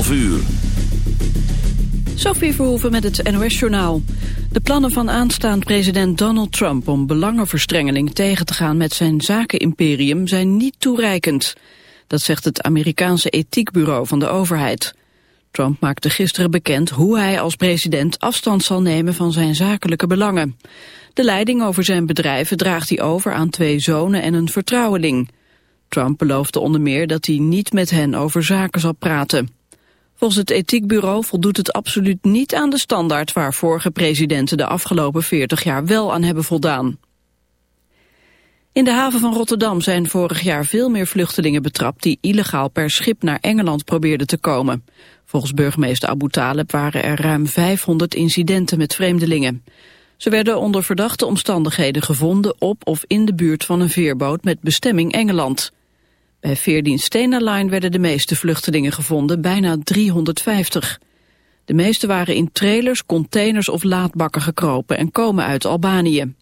11 uur. Sophie Verhoeven met het NOS-journaal. De plannen van aanstaand president Donald Trump om belangenverstrengeling tegen te gaan met zijn zakenimperium zijn niet toereikend. Dat zegt het Amerikaanse ethiekbureau van de overheid. Trump maakte gisteren bekend hoe hij als president afstand zal nemen van zijn zakelijke belangen. De leiding over zijn bedrijven draagt hij over aan twee zonen en een vertrouweling. Trump beloofde onder meer dat hij niet met hen over zaken zal praten. Volgens het ethiekbureau voldoet het absoluut niet aan de standaard waar vorige presidenten de afgelopen 40 jaar wel aan hebben voldaan. In de haven van Rotterdam zijn vorig jaar veel meer vluchtelingen betrapt die illegaal per schip naar Engeland probeerden te komen. Volgens burgemeester Abu Taleb waren er ruim 500 incidenten met vreemdelingen. Ze werden onder verdachte omstandigheden gevonden op of in de buurt van een veerboot met bestemming Engeland. Bij veerdienst Stena Line werden de meeste vluchtelingen gevonden, bijna 350. De meeste waren in trailers, containers of laadbakken gekropen en komen uit Albanië.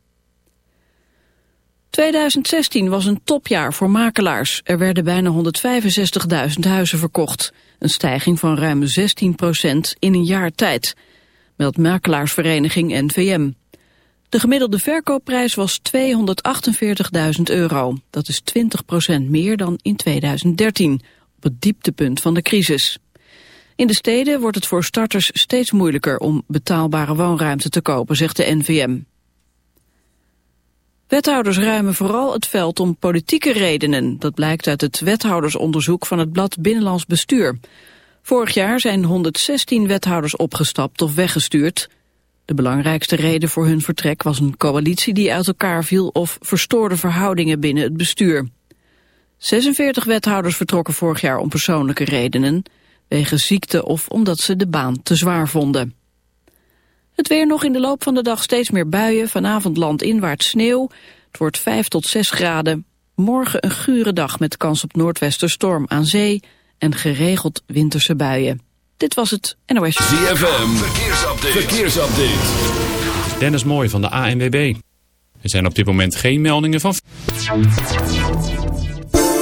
2016 was een topjaar voor makelaars. Er werden bijna 165.000 huizen verkocht. Een stijging van ruim 16% in een jaar tijd. Meldt makelaarsvereniging NVM. De gemiddelde verkoopprijs was 248.000 euro. Dat is 20% meer dan in 2013, op het dieptepunt van de crisis. In de steden wordt het voor starters steeds moeilijker om betaalbare woonruimte te kopen, zegt de NVM. Wethouders ruimen vooral het veld om politieke redenen. Dat blijkt uit het wethoudersonderzoek van het blad Binnenlands Bestuur. Vorig jaar zijn 116 wethouders opgestapt of weggestuurd. De belangrijkste reden voor hun vertrek was een coalitie die uit elkaar viel of verstoorde verhoudingen binnen het bestuur. 46 wethouders vertrokken vorig jaar om persoonlijke redenen, wegens ziekte of omdat ze de baan te zwaar vonden. Het weer nog in de loop van de dag steeds meer buien, vanavond landinwaarts sneeuw. Het wordt 5 tot 6 graden. Morgen een gure dag met kans op noordwesterstorm aan zee en geregeld winterse buien. Dit was het NOS. ZFM, verkeersupdate. verkeersupdate. Dennis Mooi van de ANWB. Er zijn op dit moment geen meldingen van...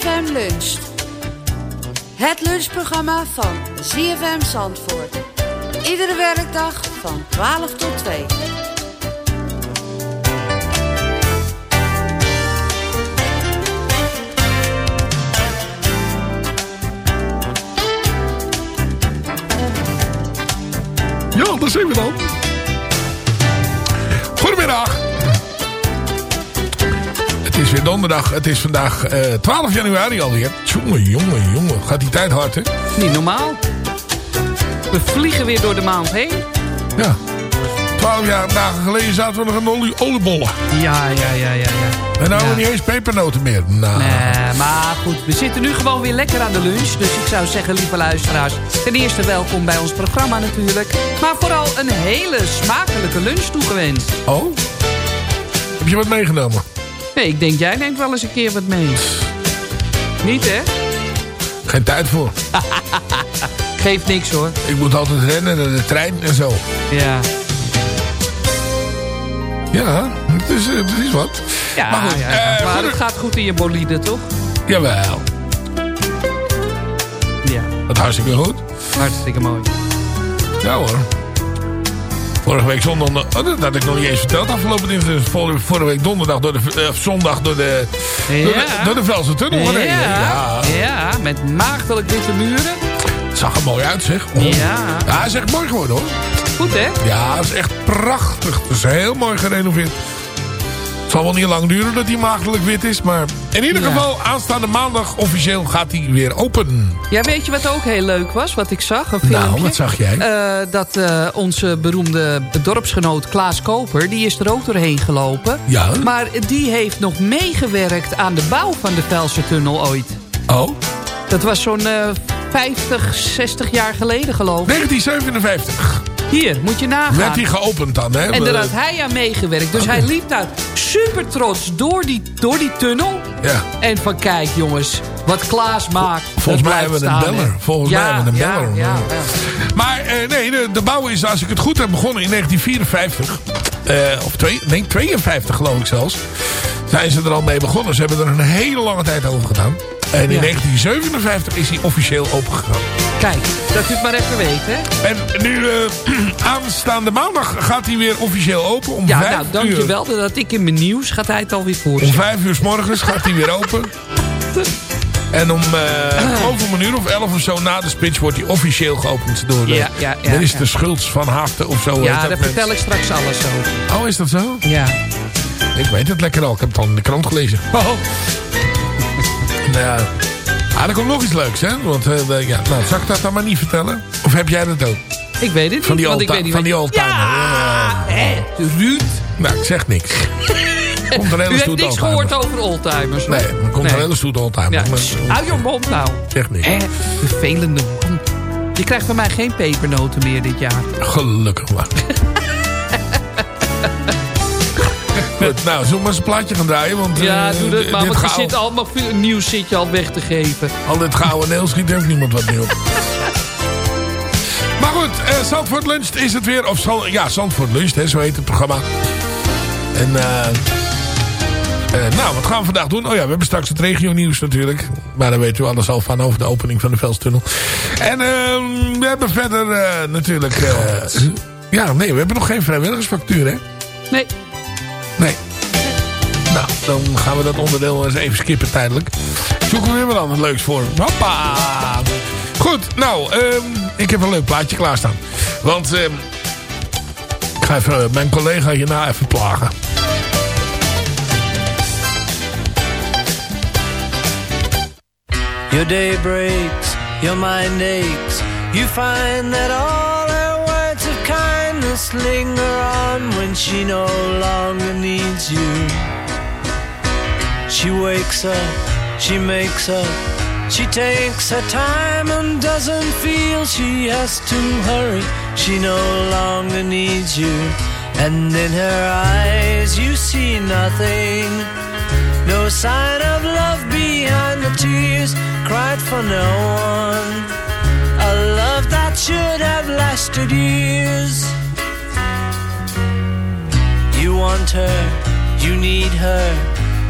ZFM Luncht. Het lunchprogramma van ZFM Zandvoort. Iedere werkdag van 12 tot 2. Ja, daar zijn we dan. Goedemiddag. Is weer donderdag. Het is vandaag uh, 12 januari alweer. Jongen, jongen, jongen. Gaat die tijd hard, hè? Niet normaal. We vliegen weer door de maand heen. Ja. 12 jaar dagen geleden zaten we nog aan olie, oliebollen. Ja, ja, ja, ja. ja. En nou ja. niet eens pepernoten meer. Nou. Nee, maar goed, we zitten nu gewoon weer lekker aan de lunch. Dus ik zou zeggen, lieve luisteraars, ten eerste welkom bij ons programma natuurlijk. Maar vooral een hele smakelijke lunch toegewenst. Oh? Heb je wat meegenomen? Nee, ik denk jij neemt wel eens een keer wat mee. Niet, hè? Geen tijd voor. Geeft niks, hoor. Ik moet altijd rennen naar de trein en zo. Ja. Ja, het is, het is wat. Ja, maar goed, ja, eh, maar het gaat goed in je bolide, toch? Jawel, Ja, dat hartstikke goed. hartstikke mooi. Ja hoor. Vorige week zondag, oh, dat had ik nog niet eens verteld. Afgelopen dinsdag, vorige, vorige week donderdag, door de, eh, zondag door de, door de, Ja. door de Velse Tunnel. Ja, Ja, ja, met maagdelijk witte muren. het zag er mooi uit zeg. Oh. Ja. Ja, is echt mooi geworden hoor. Goed, hè? Ja, het is echt prachtig. Het is heel mooi gerenoveerd. Het zal wel niet lang duren dat die maagdelijk wit is. Maar in ieder Ja. geval, aanstaande maandag officieel gaat die weer open. Ja, weet je wat ook heel leuk was, wat ik zag? Een filmpje? Nou, wat zag jij? Eh, dat eh, onze beroemde dorpsgenoot Klaas Koper... die is er ook doorheen gelopen. Ja. Maar die heeft nog meegewerkt aan de bouw van de Velsertunnel ooit. Oh, Dat was zo'n eh 50, 60 jaar geleden geloof ik. 1957 Hier, moet je nagaan. werd die geopend dan. Hè? En daar had hij aan meegewerkt. Dus hij liep daar super trots door die, door die tunnel. Ja. En van kijk jongens, wat Klaas maakt. Volgens mij hebben we een beller. Volgens ja, mij hebben we een beller. Ja, ja. Maar eh, nee, de, de bouw is, als ik het goed heb, begonnen in 1954. Eh, of twee, nee, 52 geloof ik zelfs. Zijn ze er al mee begonnen. Ze hebben er een hele lange tijd over gedaan. En in Ja. 1957 is hij officieel opengegaan. Kijk, dat u het maar even weet, hè? En nu, eh, aanstaande maandag gaat hij weer officieel open. Om Ja, vijf nou, uur. dankjewel dat ik in mijn nieuws gaat hij het alweer Om voorzien. vijf uur s morgens gaat hij weer open. En om uh, over een uur of elf of zo na de speech wordt hij officieel geopend door de Ja, ja, ja, minister ja. Schultz van Haften of zo. Ja, dat daar vertel ik straks alles over. Oh, is dat zo? Ja. Ik weet het lekker al. Ik heb het al in de krant gelezen. Oh. ja. Ah, er komt nog iets leuks, hè? Want, eh, ja, nou, zal ik dat dan maar niet vertellen? Of heb jij dat ook? Ik weet het niet. Van die want ik weet niet van die oldtimer. Ja, hè, Ruud. Nou, ik zeg niks. Komt een hele U stoet niks oldtimer. gehoord over oldtimers. hoor. Nee, er komt Nee. een hele stoet oldtimer. Ja, hou je mond nou. Zeg niks. Hè, vervelende man. Je krijgt van mij geen pepernoten meer dit jaar. Gelukkig maar. Goed, nou, zullen we maar eens een plaatje gaan draaien? Want, Ja, eh, doe dat maar. Want je gauw- zit allemaal veel nieuws zit je al weg te geven. Al dit gouden neel schiet heeft niemand wat op. maar goed, eh Zandvoort Lunch is het weer. Of Zand- ja, Zandvoort Lunch, hè, zo heet het programma. En eh, nou, wat gaan we vandaag doen? Oh ja, we hebben straks het regio nieuws natuurlijk. Maar daar weet u alles al van over de opening van de Velstunnel. En ehm, we hebben verder natuurlijk... ja, nee, we hebben nog geen vrijwilligersfactuur, hè? Nee. Dan gaan we dat onderdeel eens even skippen tijdelijk. Zoeken we weer wat anders leuks voor. Hoppa! Goed, nou, ehm, ik heb een leuk plaatje klaarstaan. Want ehm, ik ga even eh, mijn collega hierna even plagen. Your day breaks, your mind aches. You find that all her words of kindness linger on when she no longer needs you. She wakes up, she makes up, she takes her time and doesn't feel she has to hurry. She no longer needs you. And in her eyes, you see nothing. No sign of love behind the tears cried for no one. A love that should have lasted years. You want her, you need her,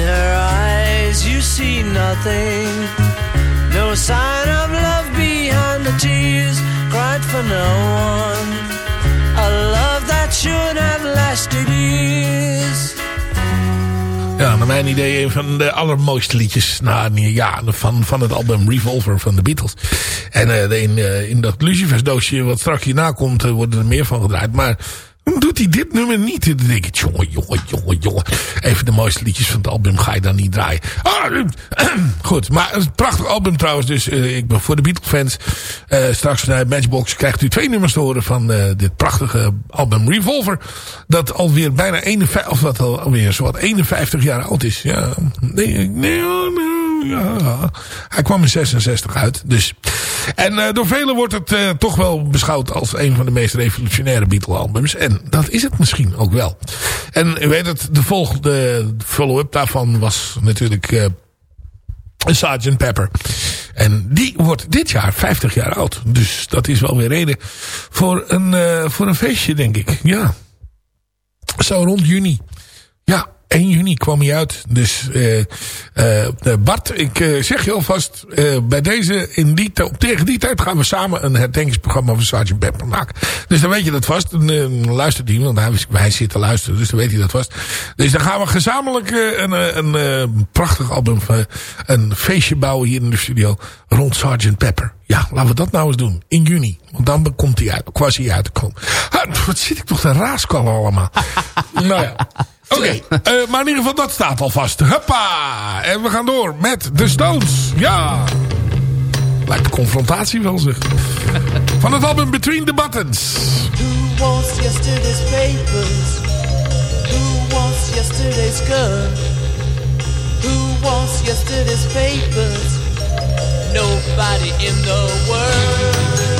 her eyes you see nothing. No sign of love behind the tears cried for no one. A love that should have lasted years. Ja, naar mijn idee een van de allermooiste liedjes ja, van, van het album Revolver van de Beatles. En uh, in, uh, in dat Lucifers doosje wat straks hierna komt, uh, worden er meer van gedraaid. Maar doet hij dit nummer niet? Dan denk ik, jongen, jongen, jongen, jongen. Even de mooiste liedjes van het album ga je dan niet draaien. Ah, goed, maar een prachtig album trouwens. Dus uh, ik ben voor de Beatles fans. Uh, straks vanuit Matchbox krijgt u twee nummers te horen van uh, dit prachtige album Revolver. Dat alweer bijna 51, of wat alweer zo wat 51 jaar oud is. Ja, nee, nee, nee ja, hij kwam in 66 uit. Dus. En uh, door velen wordt het uh, toch wel beschouwd als een van de meest revolutionaire Beatle-albums. En dat is het misschien ook wel. En u weet het, de volgende follow-up daarvan was natuurlijk uh, Sgt. Pepper. En die wordt dit jaar 50 jaar oud. Dus dat is wel weer reden voor een, voor een feestje, denk ik. Ja. Zo rond juni. Ja, 1 juni kwam hij uit. Dus uh, uh, Bart, ik uh, zeg je alvast, bij deze, in die tegen die tijd gaan we samen een herdenkingsprogramma van Sgt. Pepper maken. Dus dan weet je dat vast. Dan luistert hij, want hij, hij zit te luisteren, dus dan weet hij dat vast. Dus dan gaan we gezamenlijk een, een, prachtig album, een feestje bouwen hier in de studio rond Sgt. Pepper. Ja, laten we dat nou eens doen. In juni. Want dan komt hij uit. Quasi uit te komen. Wat zit ik toch te raaskallen allemaal. nou ja. Oké, okay. uh, maar in ieder geval dat staat al vast. Huppa! En we gaan door met The Stones. Ja! Lijkt de confrontatie wel zeg. Van het album Between the Buttons. Who wants yesterday's papers? Who wants yesterday's gun? Who wants yesterday's papers? Nobody in the world.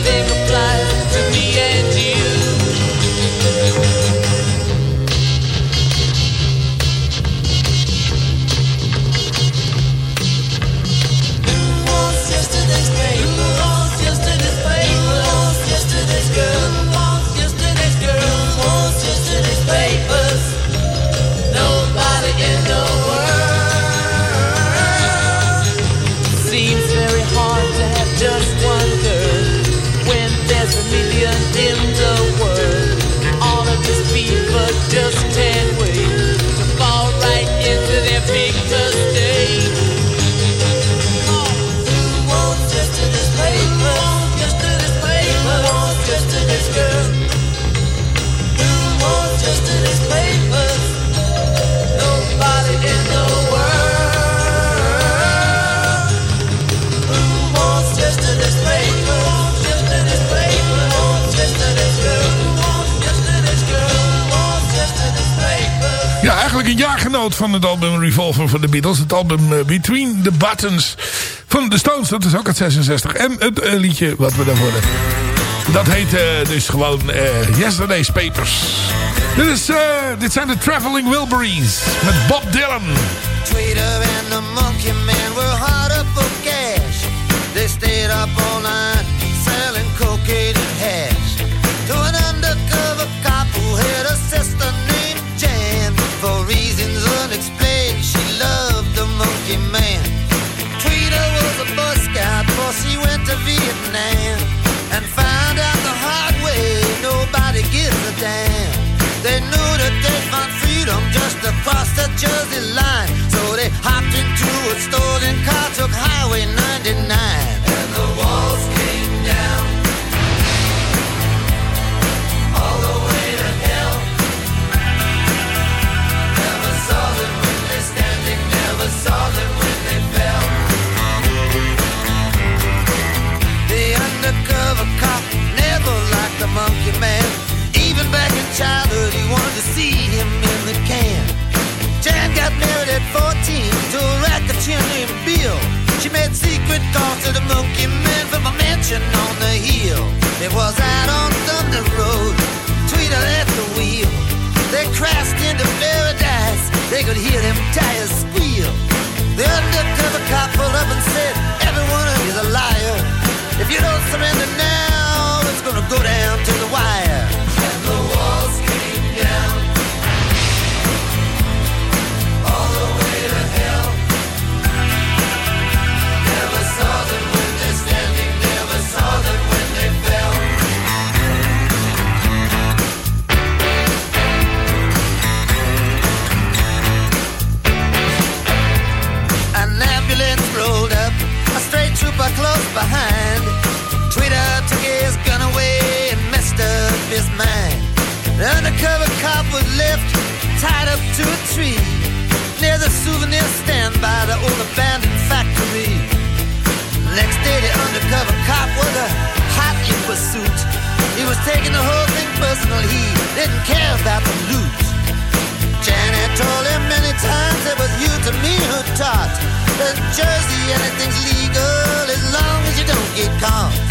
van het album Revolver van de Beatles. Het album uh, Between the Buttons van de Stones. Dat is ook uit 66. En het uh, liedje wat we daarvoor hebben. Dat heet uh, dus gewoon Yesterday's Papers. Dit, is, dit zijn de Traveling Wilburys met Bob Dylan. And the Monkey Man were hard up for cash. They stayed up all man. Tweeter was a Boy Scout before she went to Vietnam. And found out the hard way, nobody gives a damn. They knew that they found freedom just across the Jersey line. So they hopped into a stolen car, took high calls to the monkey man from a mansion on the hill. It was out on Thunder Road, Tweeter at the wheel. They crashed into paradise, they could hear them tires squeal. The undercover cop pulled up and said, Every one of you's a liar. If you don't surrender now, it's gonna go down to the wire. Cop was left tied up to a tree near the souvenir stand by the old abandoned factory. Next day, the undercover cop was a hot in pursuit. He was taking the whole thing personal. He didn't care about the loot. Janet told him many times it was you to me who taught that Jersey anything's legal as long as you don't get caught.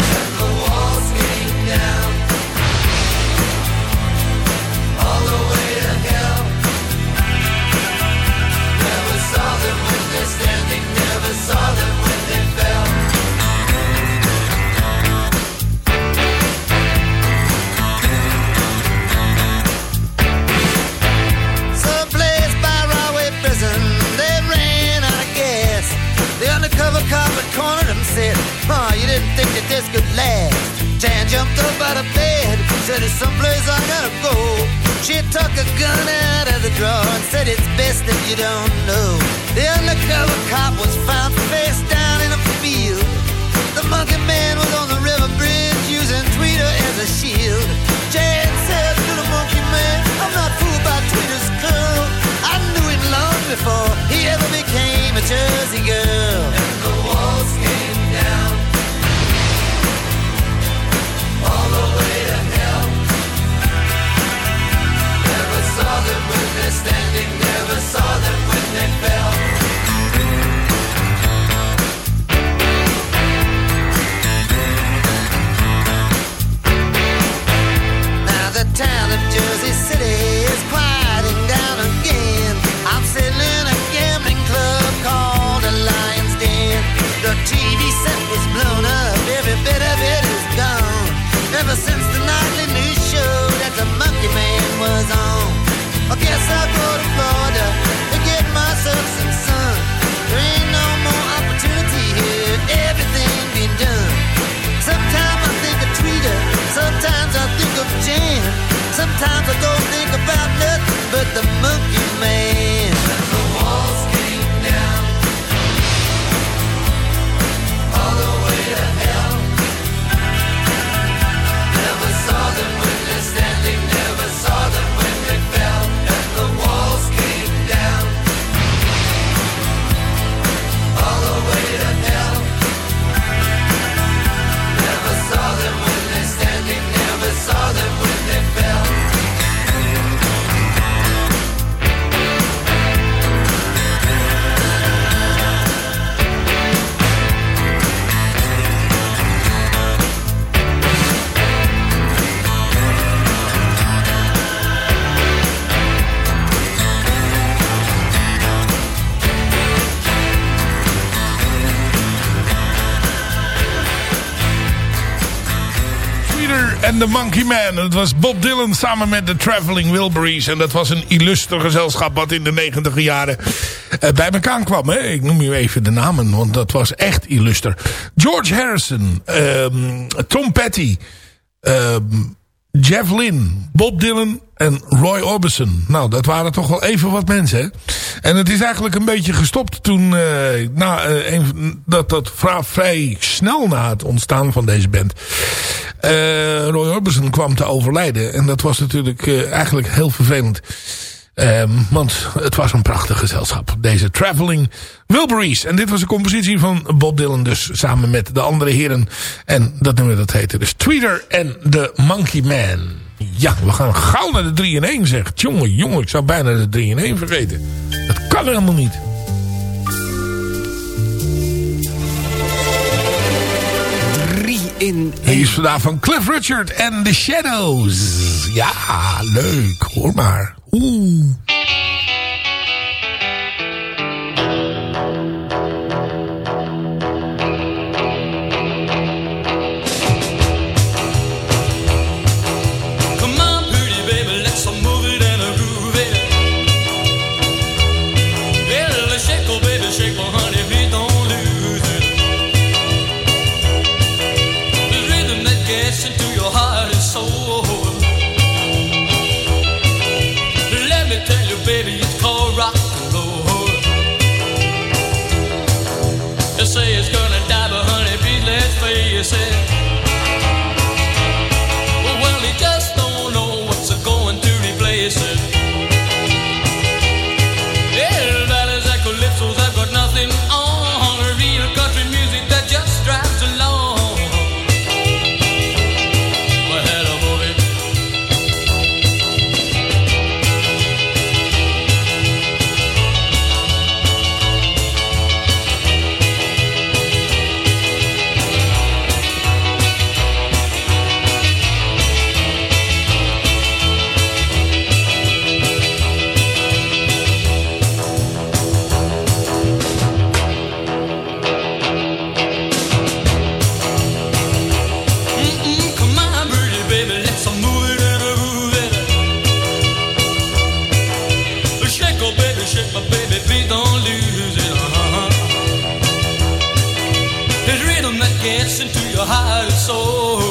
Could last. Jan jumped up out of bed, said, There's someplace I gotta go. She took a gun out of the drawer and said, It's best if you don't know. The undercover cop was found face down in a field. The monkey man was on the river bridge using Tweeter as a shield. Jan said to the monkey man, I'm not fooled by Tweeter's curl. I knew him long before he ever became a Jersey girl. Them they're standing, never saw them when they fell. Sometimes I think of Tweeter, sometimes I think of Jam. Sometimes I don't think about nothing but the monkey the Monkey Man. Het was Bob Dylan samen met de Traveling Wilburys. En dat was een illustre gezelschap wat in de negentiger jaren uh, bij elkaar kwam. Hè? Ik noem u even de namen, want dat was echt illuster. George Harrison, um, Tom Petty, um, Jeff Lynne, Bob Dylan en Roy Orbison. Nou, dat waren toch wel even wat mensen, hè? En het is eigenlijk een beetje gestopt toen... Uh, na, uh, een, dat, dat vrij snel na het ontstaan van deze band... Uh, Roy Orbison kwam te overlijden. En dat was natuurlijk eigenlijk heel vervelend. Um, want het was een prachtig gezelschap. Deze Traveling Wilburys. En dit was een compositie van Bob Dylan dus samen met de andere heren. En dat nummer dat heette dus Tweeter en The Monkey Man. Ja, we gaan gauw naar de 3 in 1 zeg. Jongen, jongen, ik zou bijna de 3 in 1 vergeten. Dat kan helemaal niet. in Hij is vandaag van Cliff Richard en The Shadows. Ja, leuk. Hoor maar. Ooh. In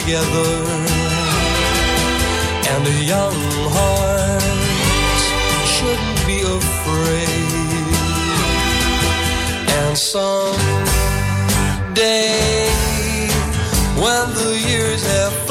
Together, and a young heart shouldn't be afraid. And someday, when the years have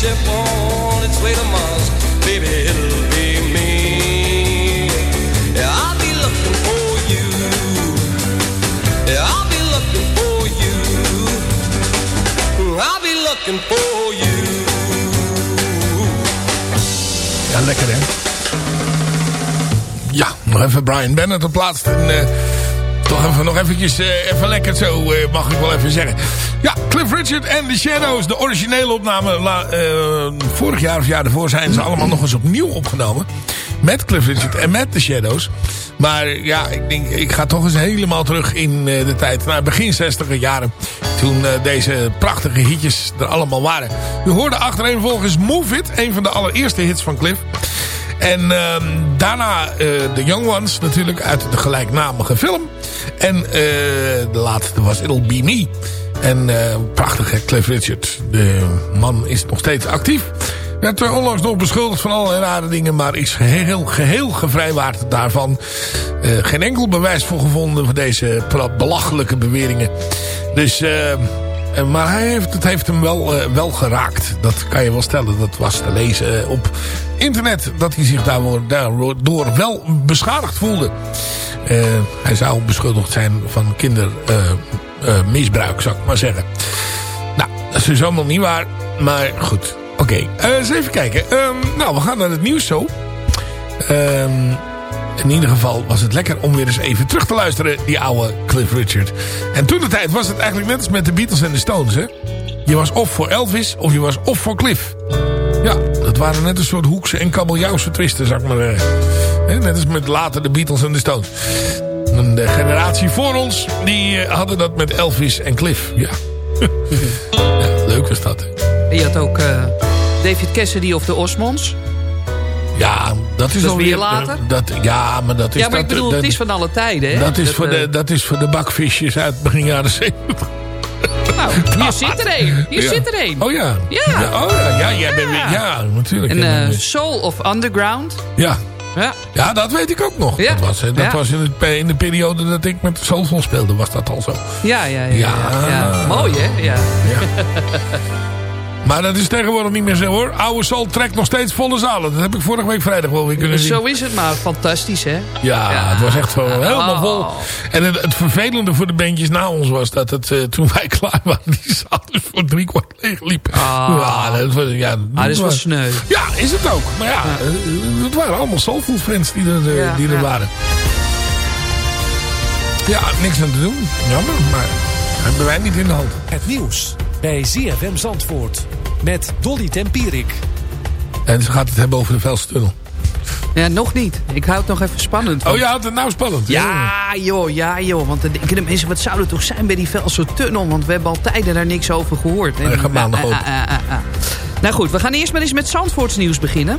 ship on its way to Mars, baby, it'll be me. Yeah, I'll be looking for you. Yeah, I'll be looking for you. I'll be looking for you. Ja, lekker hè. Ja, nog even Brian Bennett op plaats. En, eh, toch even, nog eventjes, eh, even lekker zo, eh, mag ik wel even zeggen. Ja, Cliff Richard en The Shadows. De originele opname eh, vorig jaar of jaar ervoor zijn ze allemaal nog eens opnieuw opgenomen. Met Cliff Richard en met The Shadows. Maar ja, ik denk, ik ga toch eens helemaal terug in eh, de tijd. Naar begin 60 jaren. Toen eh, deze prachtige hitjes er allemaal waren. U hoorde achtereenvolgens Move It. Een van de allereerste hits van Cliff. En ehm, daarna The Young Ones natuurlijk uit de gelijknamige film. En eh, de laatste was It'll Be Me. En eh, prachtige Cliff Richard. De man is nog steeds actief. Werd er onlangs nog beschuldigd van allerlei rare dingen. Maar is geheel, geheel gevrijwaard daarvan. Eh, geen enkel bewijs voor gevonden voor deze belachelijke beweringen. Dus... eh, eh, maar hij heeft, het heeft hem wel, eh, wel geraakt. Dat kan je wel stellen. Dat was te lezen eh, op internet. Dat hij zich daardoor, daardoor wel beschadigd voelde. Eh, hij zou beschuldigd zijn van kindermisbruik, zou ik maar zeggen. Nou, dat is dus allemaal niet waar. Maar goed, oké. Eh, eens even kijken. Ehm, nou, we gaan naar het nieuws zo. Ehm, in ieder geval was het lekker om weer eens even terug te luisteren, die oude Cliff Richard. En toen de tijd was het eigenlijk net als met de Beatles en de Stones, hè. Je was of voor Elvis, of je was of voor Cliff. Ja, dat waren net een soort hoekse en kabeljauwse twisten, zeg maar. Hè, Net als met later de Beatles en de Stones. En de generatie voor ons, die eh, hadden dat met Elvis en Cliff. Ja, ja leuk was dat. hè. Je had ook eh, David Cassidy of de Osmonds. Ja, dat is, Dat alweer... weer later? eh, Dat, ja, maar dat is... Ja, maar ik bedoel, dat, het is van alle tijden. Hè? dat, is voor eh, de, dat is voor de bakvisjes uit begin jaren 70. Nou, hier zit er een. Hier Ja. zit er een. Oh ja. Ja. oh ja, ja, jij bent weer... Ja, natuurlijk. En Ja, eh, Soul of Underground. ja. Ja. ja, dat weet ik ook nog. Ja. Dat was, eh, dat Ja. was in, het, in de periode dat ik met Soulful speelde, was dat al zo. Ja, ja, ja. ja. Ja. ja. Mooi, hè? Ja. Maar dat is tegenwoordig niet meer zo hoor. Oude Soul trekt nog steeds volle zalen. Dat heb ik vorige week vrijdag wel weer kunnen zien. Zo is het maar. Fantastisch, hè? Ja, Ja. het was echt helemaal Oh. vol. En het, het vervelende voor de bandjes na ons was dat het, eh, toen wij klaar waren, die zaal dus voor drie kwart leeg liep. Ah. Ja, dat was, ja, Ah, dat is wel sneu. Ja, is het ook. Maar ja, eh, het waren allemaal Soulful fans die er, eh, Ja, die er ja. waren. Ja, niks aan te doen. Jammer, maar hebben wij niet in de hand. Het nieuws bij ZFM Zandvoort met Dolly Tempierik. En ze gaat het hebben over de Velstunnel. Ja, nog niet. Ik hou het nog even spannend. Oh ja, het is nou spannend. Ja, joh, ja, joh. Want dan denken de mensen, wat zou er toch zijn bij die Velsen-tunnel? Want we hebben al tijden daar niks over gehoord. Nee, gaat maandag Ah, ah, open. ah, ah, ah. Nou goed, we gaan eerst maar eens met Zandvoorts nieuws beginnen.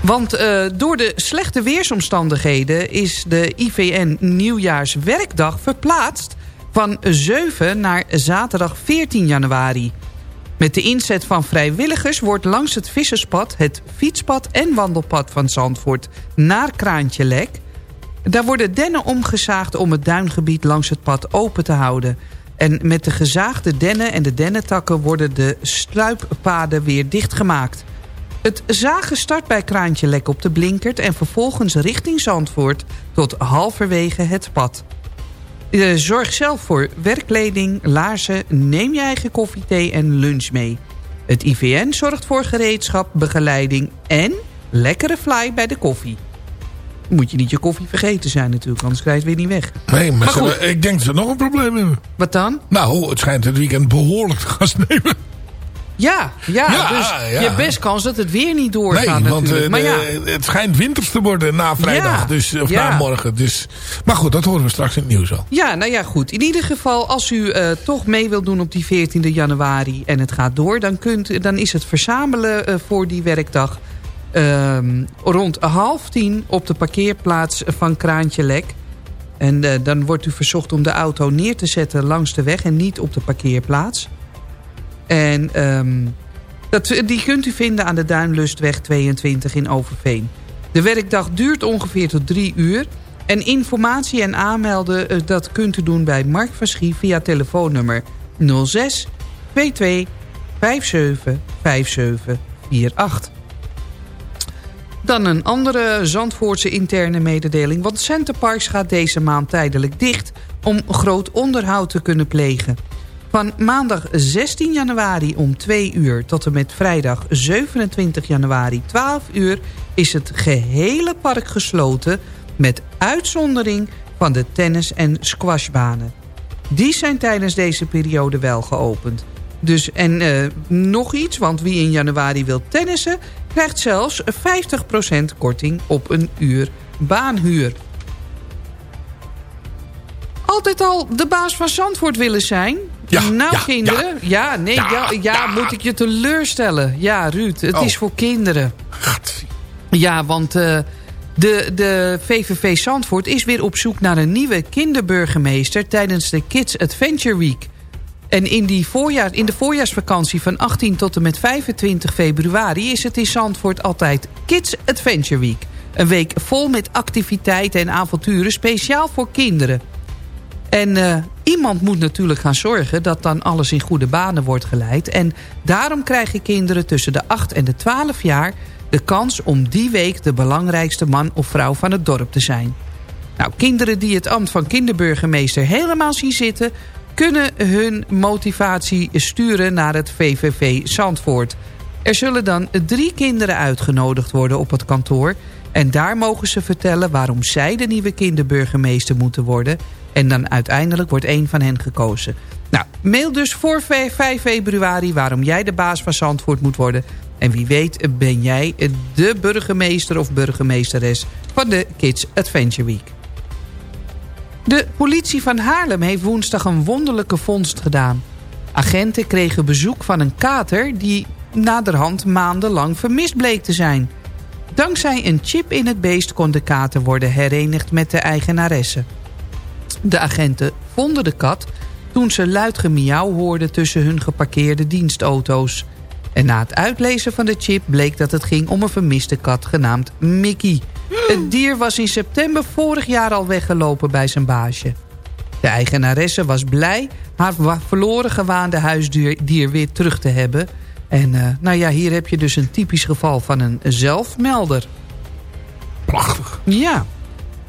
Want eh, door de slechte weersomstandigheden is de IVN Nieuwjaarswerkdag verplaatst van 7 naar zaterdag 14 januari. Met de inzet van vrijwilligers wordt langs het visserspad... het fietspad en wandelpad van Zandvoort naar Kraantje Lek... daar worden dennen omgezaagd om het duingebied langs het pad open te houden. En met de gezaagde dennen en de dennentakken worden de sluippaden weer dichtgemaakt. Het zagen start bij Kraantje Lek op de Blinkert... en vervolgens richting Zandvoort tot halverwege het pad. Eh, zorg zelf voor werkkleding, laarzen, neem je eigen koffie, thee en lunch mee. Het IVN zorgt voor gereedschap, begeleiding en lekkere fly bij de koffie. Moet je niet je koffie vergeten zijn natuurlijk, anders krijg je het weer niet weg. Nee, maar, ze ik denk dat ze nog een probleem hebben. Wat dan? Nou, het schijnt het weekend behoorlijk te gaan sneeuwen. Ja, ja, Ja, dus ja. je hebt best kans dat het weer niet doorgaat Nee, want natuurlijk. eh, maar ja, het schijnt winters te worden na vrijdag. Dus, of na morgen. Dus, maar goed, dat horen we straks in het nieuws al. Ja, nou ja, goed. In ieder geval, als u eh, toch mee wilt doen op die 14e januari en het gaat door... dan, kunt, dan is het verzamelen eh, voor die werkdag ehm, rond half tien op de parkeerplaats van Kraantje Lek. En dan wordt u verzocht om de auto neer te zetten langs de weg en niet op de parkeerplaats. En ehm, dat, die kunt u vinden aan de Duinlustweg 22 in Overveen. De werkdag duurt ongeveer tot drie uur... En informatie en aanmelden, eh, dat kunt u doen bij Mark van Schie via telefoonnummer 06 22 57 57 48. Dan een andere Zandvoortse interne mededeling. Want Centerparks gaat deze maand tijdelijk dicht om groot onderhoud te kunnen plegen. Van maandag 16 januari om 2 uur tot en met vrijdag 27 januari 12 uur... is het gehele park gesloten met uitzondering van de tennis- en squashbanen. Die zijn tijdens deze periode wel geopend. Dus, en eh, nog iets, want wie in januari wil tennissen... krijgt zelfs 50% korting op een uur baanhuur. Altijd al de baas van Zandvoort willen zijn? Ja, nou, ja, kinderen. Ja, nee, ja, Ja, ja, ja. moet ik je teleurstellen. Ja, Ruud, het Oh. is voor kinderen. Gat. Ja, want eh, de, de VVV Zandvoort is weer op zoek naar een nieuwe kinderburgemeester... tijdens de Kids Adventure Week. En in, die voorjaar, in de voorjaarsvakantie van 18 tot en met 25 februari... is het in Zandvoort altijd Kids Adventure Week. Een week vol met activiteiten en avonturen speciaal voor kinderen. En eh, iemand moet natuurlijk gaan zorgen dat dan alles in goede banen wordt geleid. En daarom krijgen kinderen tussen de 8 en de 12 jaar de kans om die week de belangrijkste man of vrouw van het dorp te zijn. Nou, kinderen die het ambt van kinderburgemeester helemaal zien zitten... kunnen hun motivatie sturen naar het VVV Zandvoort. Er zullen dan drie kinderen uitgenodigd worden op het kantoor... En daar mogen ze vertellen waarom zij de nieuwe kinderburgemeester moeten worden. En dan uiteindelijk wordt één van hen gekozen. Nou, mail dus voor 5 februari waarom jij de baas van Zandvoort moet worden. En wie weet ben jij de burgemeester of burgemeesteres van de Kids Adventure Week. De politie van Haarlem heeft woensdag een wonderlijke vondst gedaan. Agenten kregen bezoek van een kater die naderhand maandenlang vermist bleek te zijn. Dankzij een chip in het beest kon de kater worden herenigd met de eigenaresse. De agenten vonden de kat toen ze luid gemiauw hoorden tussen hun geparkeerde dienstauto's. En na het uitlezen van de chip bleek dat het ging om een vermiste kat genaamd Mickey. Het dier was in september vorig jaar al weggelopen bij zijn baasje. De eigenaresse was blij haar verloren gewaande huisdier weer terug te hebben. En uh, nou ja, hier heb je dus een typisch geval van een zelfmelder. Prachtig. Ja.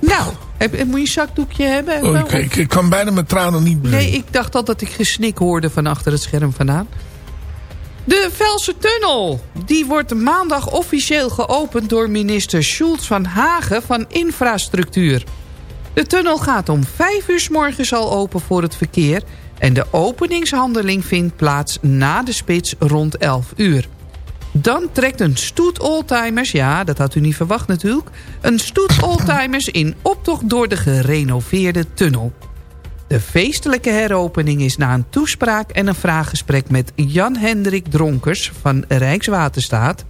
Nou, heb, moet je een zakdoekje hebben? Oh, ik, ik, ik, kan bijna met tranen niet Nee, ik dacht al dat ik gesnik hoorde van achter het scherm vandaan. De Velse Tunnel. Die wordt maandag officieel geopend door minister Schultz van Hagen van Infrastructuur. De tunnel gaat om 5 uur s morgens al open voor het verkeer... en de openingshandeling vindt plaats na de spits rond 11 uur. Dan trekt een stoet oldtimers, ja, dat had u niet verwacht natuurlijk... een stoet oldtimers in optocht door de gerenoveerde tunnel. De feestelijke heropening is na een toespraak en een vraaggesprek met Jan-Hendrik Dronkers van Rijkswaterstaat.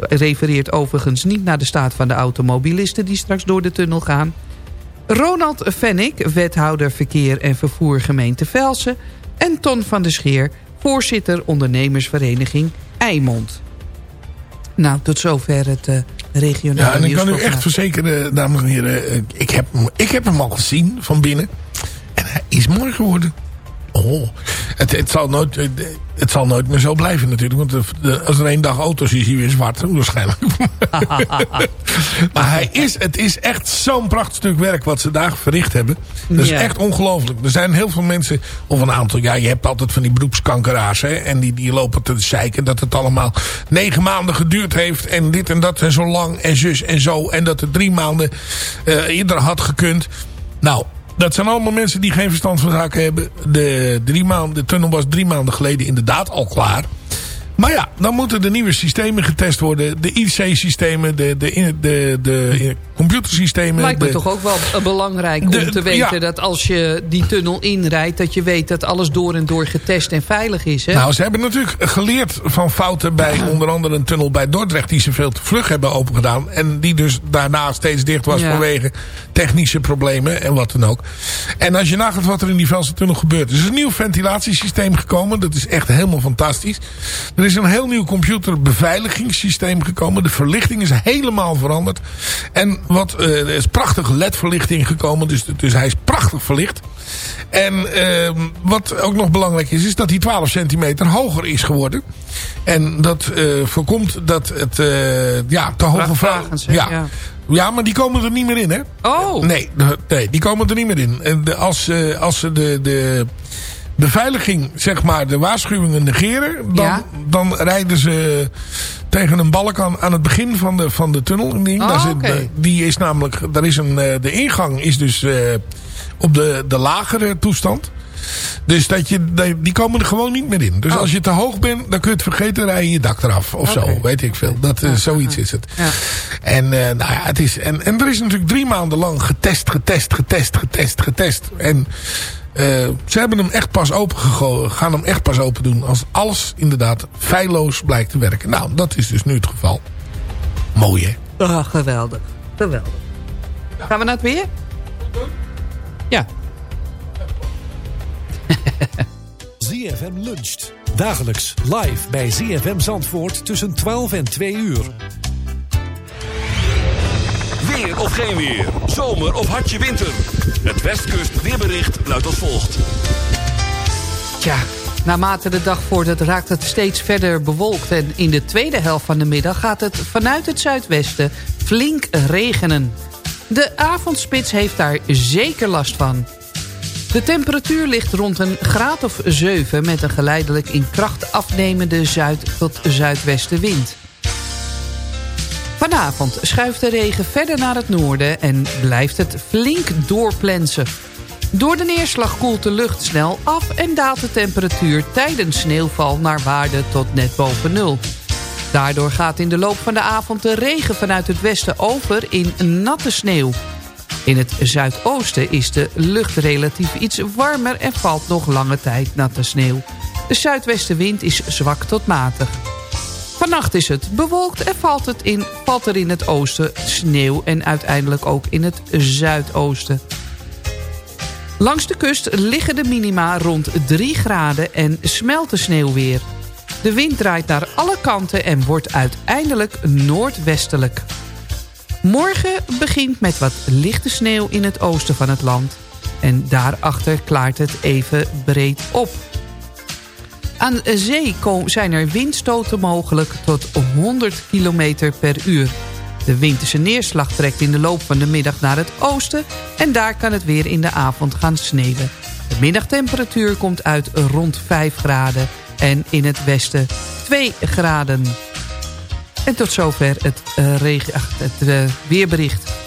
Refereert overigens niet naar de staat van de automobilisten die straks door de tunnel gaan. Ronald Vennik, wethouder verkeer en vervoer gemeente Velsen. En Ton van der Scheer, voorzitter ondernemersvereniging Eimond. Nou, tot zover het uh, regionale Ja, en ik kan u echt verzekeren, dames en heren, eh, ik heb, ik heb hem al gezien van binnen. En hij is mooi geworden. Oh, het, het, zal nooit, het zal nooit meer zo blijven natuurlijk. Want als er één dag auto's is, is hij weer zwart. Waarschijnlijk. maar hij is, het is echt zo'n prachtig stuk werk wat ze daar verricht hebben. Dat is Ja. echt ongelooflijk. Er zijn heel veel mensen, of een aantal, ja je hebt altijd van die beroepskankeraars. Hè, en die, die lopen te zeiken dat het allemaal negen maanden geduurd heeft. En dit en dat en zo lang en zus en zo. En dat het drie maanden eh, eerder had gekund. Nou, dat zijn allemaal mensen die geen verstand van zaken hebben. De, drie maanden, de tunnel was drie maanden geleden inderdaad al klaar. Maar ja, dan moeten de nieuwe systemen getest worden. De IC-systemen, de, de, de, de computersystemen. Lijkt me toch ook wel belangrijk om te weten dat als je die tunnel inrijdt... dat je weet dat alles door en door getest en veilig is. Hè? Nou, ze hebben natuurlijk geleerd van fouten bij onder andere een tunnel bij Dordrecht... die ze veel te vlug hebben opengedaan. En die dus daarna steeds dicht was vanwege technische problemen en wat dan ook. En als je nagaat wat er in die Velse tunnel gebeurt. Er is een nieuw ventilatiesysteem gekomen. Dat is echt helemaal fantastisch. Er is een heel nieuw computerbeveiligingssysteem gekomen. De verlichting is helemaal veranderd. En wat, eh, er is prachtige LED-verlichting gekomen. Dus, dus hij is prachtig verlicht. En ehm, wat ook nog belangrijk is, is dat hij 12 centimeter hoger is geworden. En dat eh, voorkomt dat het eh, ja, te hoge hè? ja. Ja. Ja. maar die komen er niet meer in, hè? Oh, Nee, nee die komen er niet meer in. Als, als ze de, de beveiliging, zeg maar, de waarschuwingen negeren... dan, Ja. dan rijden ze tegen een balk aan, aan het begin van de, van de tunnel. Die, Oh, daar zit, oké. die is namelijk, daar is een, eh, de ingang is dus eh, op de, de lagere toestand. Dus dat je, die- komen er gewoon niet meer in. Dus Oh. als je te hoog bent, dan kun je het vergeten, rij je dak eraf. Of zo, weet ik veel. Dat, eh, zoiets is het. Ja. En, nou ja, het is, en, en er is natuurlijk drie maanden lang getest, getest, getest, getest, getest. En ze hebben hem echt pas open gegooid, gaan hem echt pas open doen als alles inderdaad feilloos blijkt te werken. Nou, dat is dus nu het geval. Mooi hè? Ah, geweldig. Geweldig. Gaan we naar het weer? Ja. ZFM luncht. Dagelijks live bij ZFM Zandvoort tussen 12 en 2 uur. Weer of geen weer. Zomer of hartje winter. Het Westkust weerbericht luidt als volgt. Tja, naarmate de dag vordert raakt het steeds verder bewolkt... en in de tweede helft van de middag gaat het vanuit het zuidwesten flink regenen. De avondspits heeft daar zeker last van. De temperatuur ligt rond een graad of 7... met een geleidelijk in kracht afnemende zuid- tot zuidwestenwind. Vanavond schuift de regen verder naar het noorden en blijft het flink doorplensen. Door de neerslag koelt de lucht snel af en daalt de temperatuur tijdens sneeuwval naar waarde tot net boven nul. Daardoor gaat in de loop van de avond de regen vanuit het westen over in natte sneeuw. In het zuidoosten is de lucht relatief iets warmer en valt nog lange tijd natte sneeuw. De zuidwestenwind is zwak tot matig. Vannacht is het bewolkt en valt, het in, valt er in het oosten sneeuw... en uiteindelijk ook in het zuidoosten. Langs de kust liggen de minima rond 3 graden en smelt de sneeuw weer. De wind draait naar alle kanten en wordt uiteindelijk noordwestelijk. Morgen begint met wat lichte sneeuw in het oosten van het land. En daarachter klaart het even breed op. Aan zee zijn er windstoten mogelijk tot 100 km per uur. De winterse neerslag trekt in de loop van de middag naar het oosten... en daar kan het weer in de avond gaan sneeuwen. De middagtemperatuur komt uit rond 5 graden en in het westen 2 graden. En tot zover het, ach, het uh, weerbericht.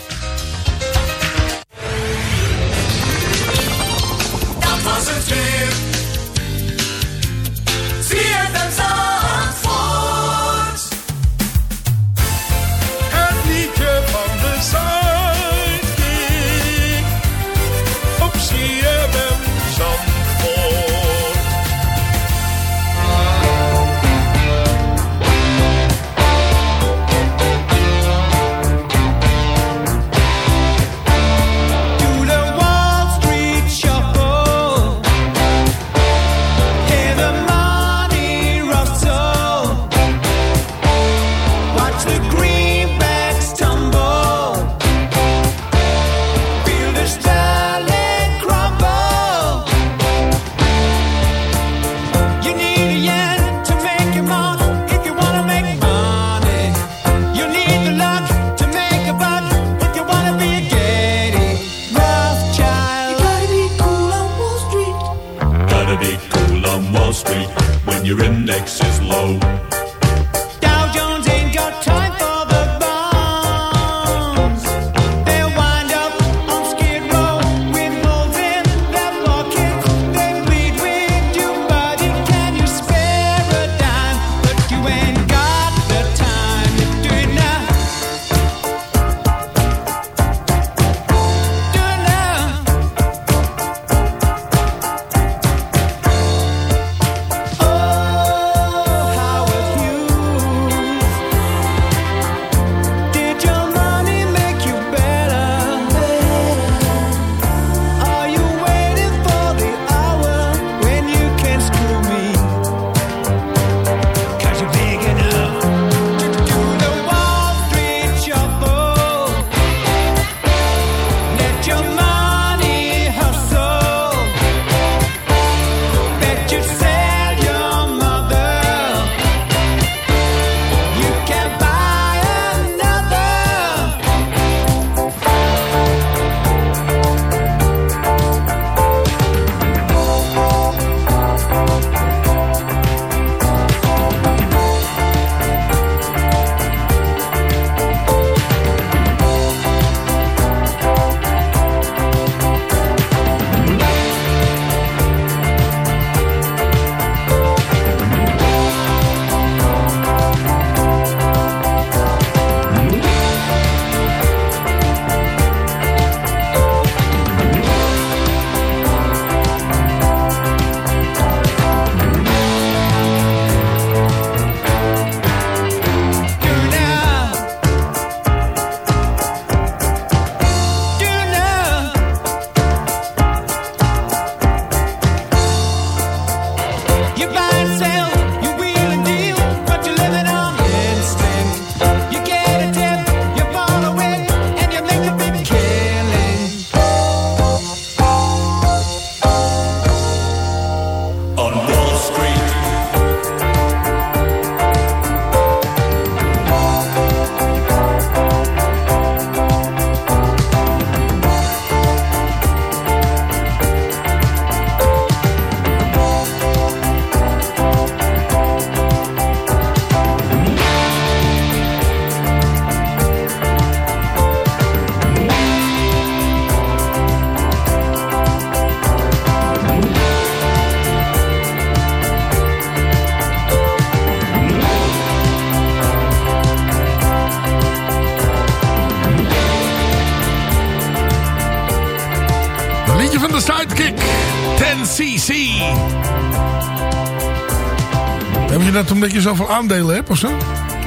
Je dat omdat je zoveel aandelen hebt of zo?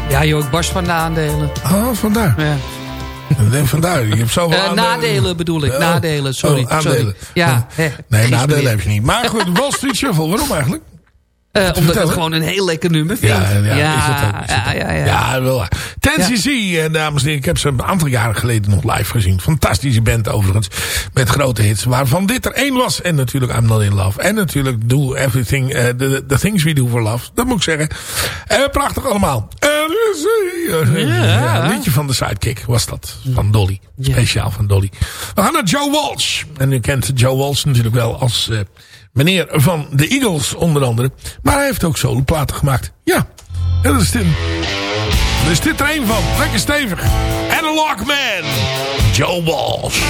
Ja joh, ik barst van de aandelen. Ah, vandaar. Ja. Vandaar. Je hebt zoveel Eh, aandelen. nadelen bedoel ik, Oh. nadelen, sorry. Oh, aandelen. sorry. Ja, Nee, nadelen meer. heb je niet. Maar goed, Wall Street Shuffle. Waarom eigenlijk? Eh, omdat vertellen? het gewoon een heel lekker nummer vind. Ja, ja, ja, is dat ook, is dat ja, ja, ja. Ja, wel waar. 10cc, eh, dames en heren. Ik heb ze een aantal jaren geleden nog live gezien. Fantastische band overigens. Met grote hits. Waarvan dit er één was. En natuurlijk I'm Not In Love. En natuurlijk Do Everything, eh, the, the Things We Do For Love. Dat moet ik zeggen. En prachtig allemaal. Ja. liedje van de Sidekick was dat. Van Dolly. Speciaal van Dolly. We gaan naar Joe Walsh. En u kent Joe Walsh natuurlijk wel als meneer van de Eagles onder andere. Maar hij heeft ook soloplaten gemaakt. Ja, dat is dit. Is dit er een van. Lekker stevig. Analog Man. Joe Walsh.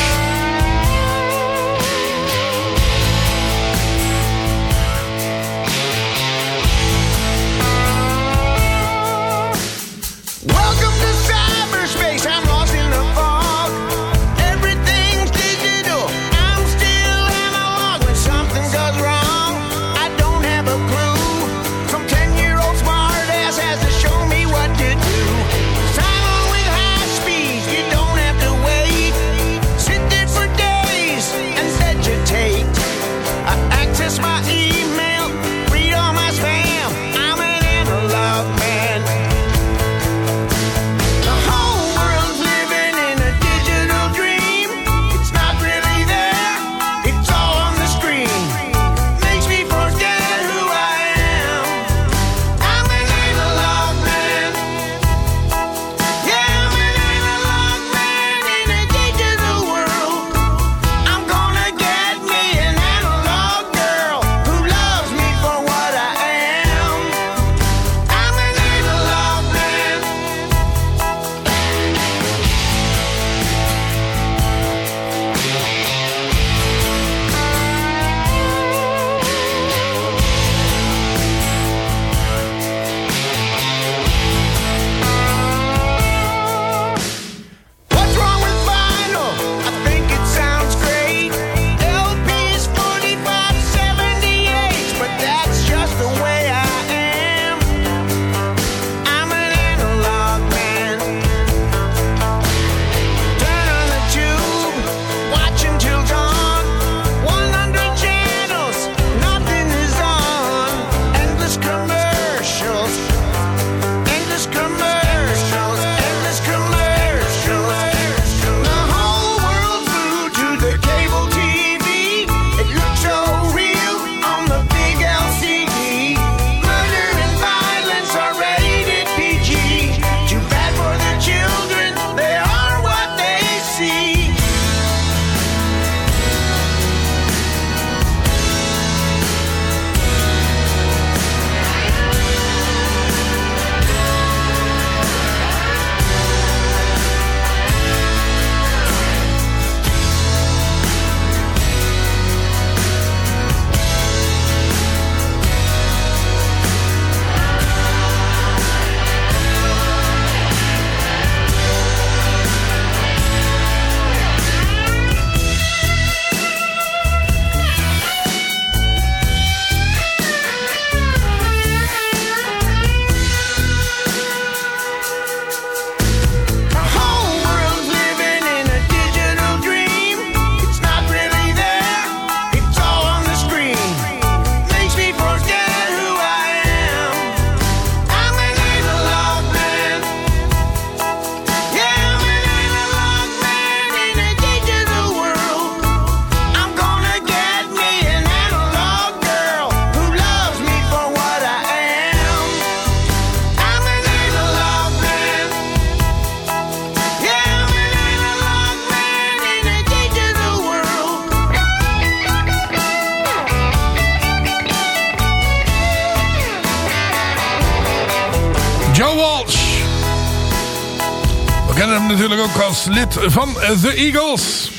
lid van The Eagles.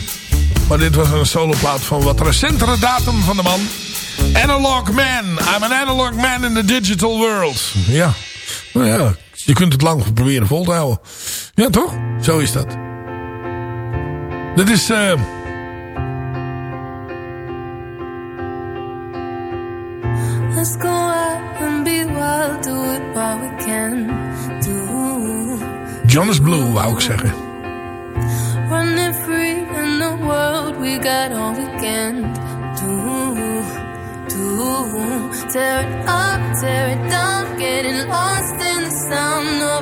Maar dit was een soloplaat van wat recentere datum van de man. Analog Man. I'm an analog man in the digital world. Ja, nou ja, je kunt het lang proberen vol te houden. Ja, toch? Zo is dat. Dit is... Uh... Let's go out and be wild, do it we can, do. Jonas Blue, wou ik zeggen. got all weekend. Do, do, tear it up, tear it down, getting lost in the sound.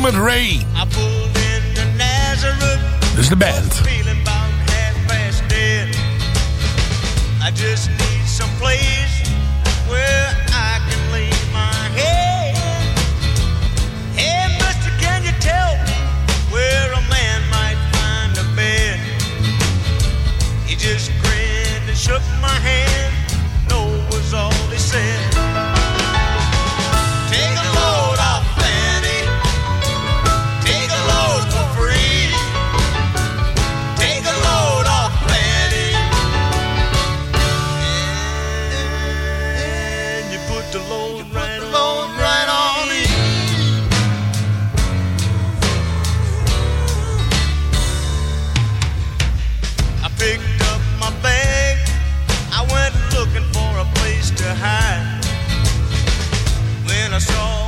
Human Ray. to hide when I saw.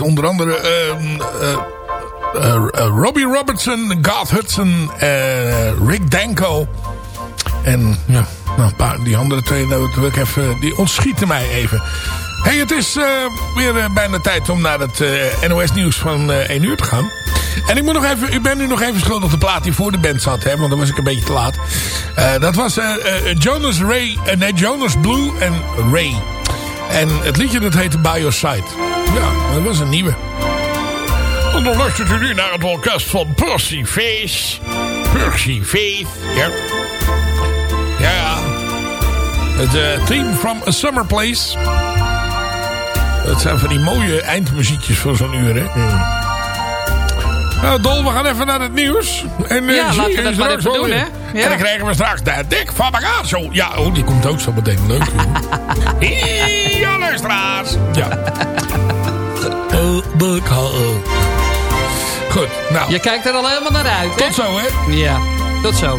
Onder andere ehm, eh, eh, eh, Robbie Robertson, Garth Hudson, Rick Danko. En ja, nou, die andere twee, nou, wil ik even, die ontschieten mij even. hey, het is weer bijna tijd om naar het NOS nieuws van eh 1 uur te gaan. En ik moet nog even, u bent nu nog even schuldig de plaat die voor de band zat, hè, want dan was ik een beetje te laat. Dat was Jonas Ray, nee, Jonas Blue en Ray. En het liedje dat heette By Your Side. Ja, dat was een nieuwe. En dan luistert u nu naar het orkest van Percy Faith. Percy Faith, ja. Ja, ja. Het eh, theme from a summer place. Dat zijn van die mooie eindmuziekjes voor zo'n uur, hè. Nou, Dol, we gaan even naar het nieuws. En, eh, Ja, laten we dat maar even doen, hè? Ja. En dan krijgen we straks de Dick van Bagazo. Ja, oh, die komt ook zo meteen. Leuk, joh. ja, luisteraars. Ja. Oh, Bagazo. Goed, nou. Je kijkt er al helemaal naar uit, hè? Tot zo, hè? Ja, tot zo.